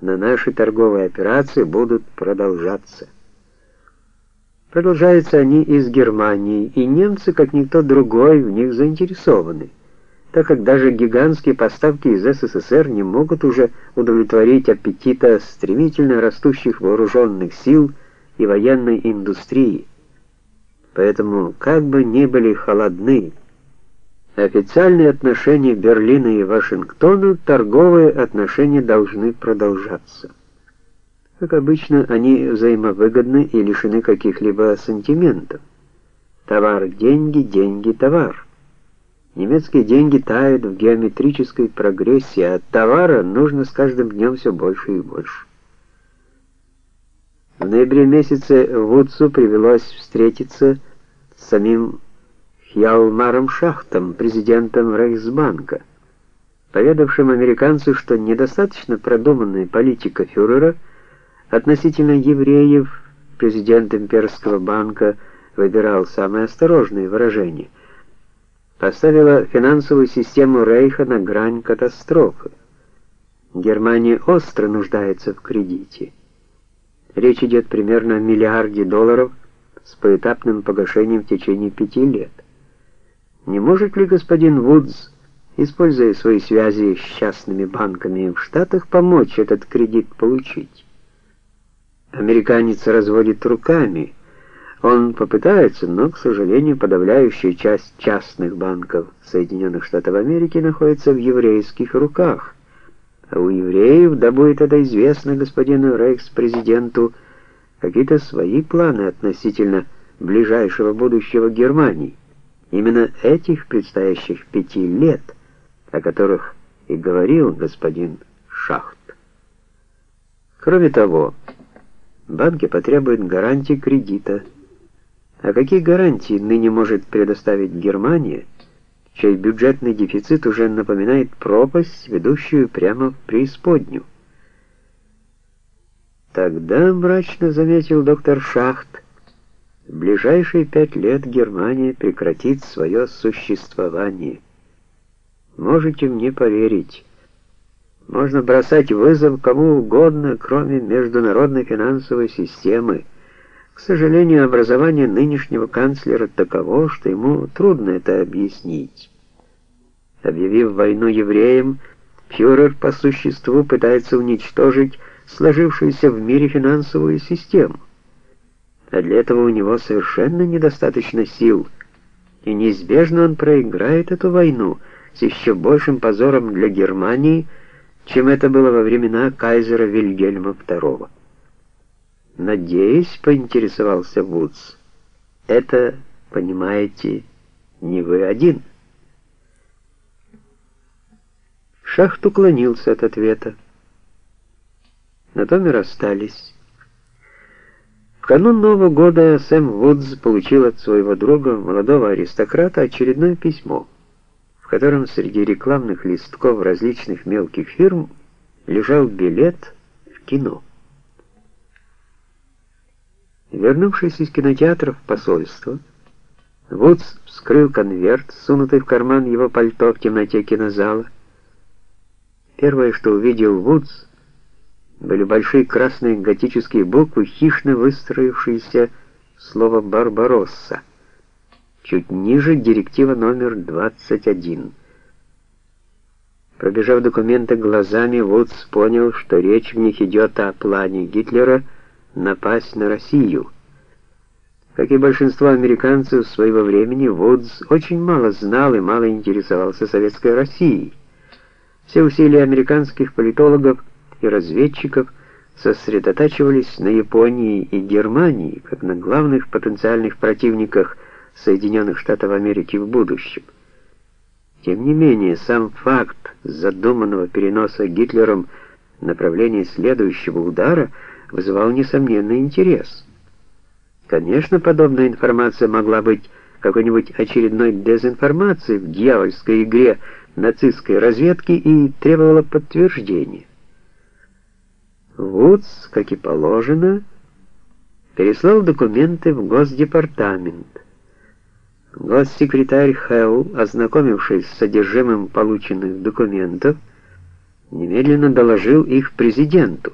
но наши торговые операции будут продолжаться. Продолжаются они из Германии, и немцы, как никто другой, в них заинтересованы, так как даже гигантские поставки из СССР не могут уже удовлетворить аппетита стремительно растущих вооруженных сил и военной индустрии. Поэтому, как бы ни были холодны официальные отношения Берлина и Вашингтона, торговые отношения должны продолжаться. Как обычно, они взаимовыгодны и лишены каких-либо сантиментов. Товар деньги, деньги товар. Немецкие деньги тают в геометрической прогрессии, а товара нужно с каждым днем все больше и больше. В ноябре месяце Вудсу привелось встретиться с самим Хьялмаром Шахтом, президентом Рейхсбанка, поведавшим американцу, что недостаточно продуманная политика фюрера – Относительно евреев президент имперского банка выбирал самые осторожные выражения. Поставила финансовую систему Рейха на грань катастрофы. Германия остро нуждается в кредите. Речь идет примерно о миллиарде долларов с поэтапным погашением в течение пяти лет. Не может ли господин Вудс, используя свои связи с частными банками в Штатах, помочь этот кредит получить? Американец разводит руками. Он попытается, но, к сожалению, подавляющая часть частных банков Соединенных Штатов Америки находится в еврейских руках. А у евреев, да будет это известно господину рейхс-президенту, какие-то свои планы относительно ближайшего будущего Германии. Именно этих предстоящих пяти лет, о которых и говорил господин Шахт. Кроме того, банки потребуют гарантии кредита. А какие гарантии ныне может предоставить Германия, чей бюджетный дефицит уже напоминает пропасть, ведущую прямо в преисподнюю? Тогда мрачно заметил доктор Шахт, в ближайшие пять лет Германия прекратит свое существование. Можете мне поверить, можно бросать вызов кому угодно, кроме международной финансовой системы. К сожалению, образование нынешнего канцлера таково, что ему трудно это объяснить. Объявив войну евреям, фюрер по существу пытается уничтожить сложившуюся в мире финансовую систему. А для этого у него совершенно недостаточно сил, и неизбежно он проиграет эту войну с еще большим позором для Германии, чем это было во времена кайзера Вильгельма II. «Надеюсь», — поинтересовался Вудс, — «это, понимаете, не вы один». Шахт уклонился от ответа. На том и расстались. В канун Нового года Сэм Вудс получил от своего друга, молодого аристократа, очередное письмо в котором среди рекламных листков различных мелких фирм лежал билет в кино. Вернувшись из кинотеатра в посольство, Вудс вскрыл конверт, сунутый в карман его пальто в темноте кинозала. Первое, что увидел Вудс, были большие красные готические буквы, хищно выстроившиеся слово «Барбаросса». Чуть ниже директива номер 21. Пробежав документы глазами, Вудс понял, что речь в них идет о плане Гитлера напасть на Россию. Как и большинство американцев своего времени, Вудс очень мало знал и мало интересовался советской Россией. Все усилия американских политологов и разведчиков сосредотачивались на Японии и Германии, как на главных потенциальных противниках Соединенных Штатов Америки в будущем. Тем не менее, сам факт задуманного переноса Гитлером направления следующего удара вызывал несомненный интерес. Конечно, подобная информация могла быть какой-нибудь очередной дезинформацией в дьявольской игре нацистской разведки и требовала подтверждения. Вудс, как и положено, переслал документы в Госдепартамент. Госсекретарь Хэлл, ознакомившись с содержимым полученных документов, немедленно доложил их президенту.